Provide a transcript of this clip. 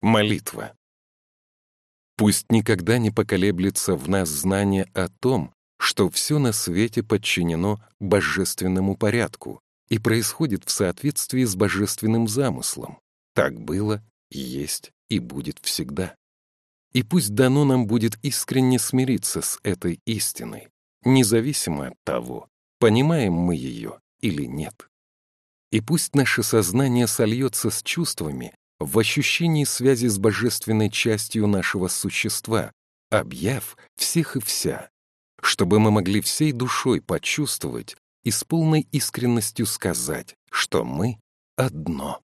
Молитва. Пусть никогда не поколеблется в нас знание о том, что все на свете подчинено божественному порядку и происходит в соответствии с божественным замыслом. Так было, есть и будет всегда. И пусть дано нам будет искренне смириться с этой истиной, независимо от того, понимаем мы ее или нет. И пусть наше сознание сольется с чувствами, в ощущении связи с божественной частью нашего существа, объяв всех и вся, чтобы мы могли всей душой почувствовать и с полной искренностью сказать, что мы одно.